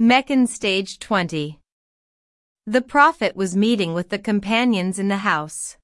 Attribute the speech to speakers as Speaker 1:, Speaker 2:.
Speaker 1: Meccan Stage 20 The Prophet was meeting with the companions in the house.